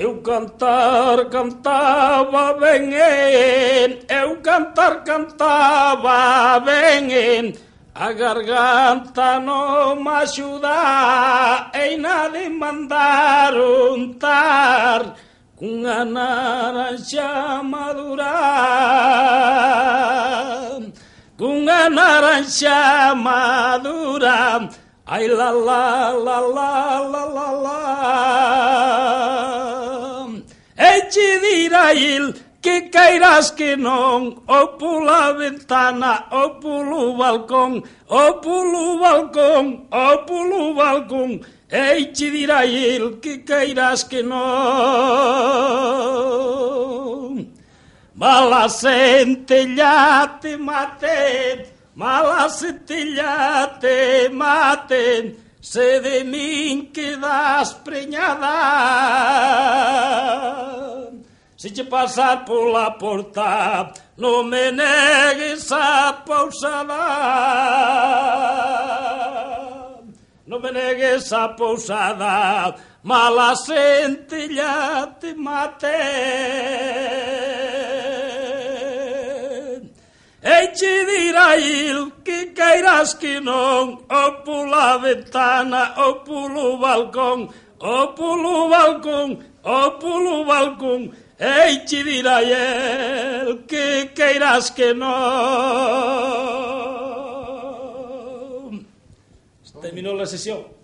Eu cantar, cantava bem, eu cantar, cantava bem. A garganta não me ajuda em nada de mandar untar com a naranja madura, com a naranja madura. Ai la la la la la la la. che dirá il que cairás que non. O pola ventana o polo balcón o polo balcón o polo balcón. E che dirá il que cairás que non. Mala centella te maten mala centella te maten. Se de min quedas preñada Si che pasar pola porta Non me negues a pousada Non me negues a pousada Mala sentilla te mate E che dirá il que cairás que non O pola ventana o polo balcón O polo balcón o polo balcón Eitsi dira que no. Terminó la sesión.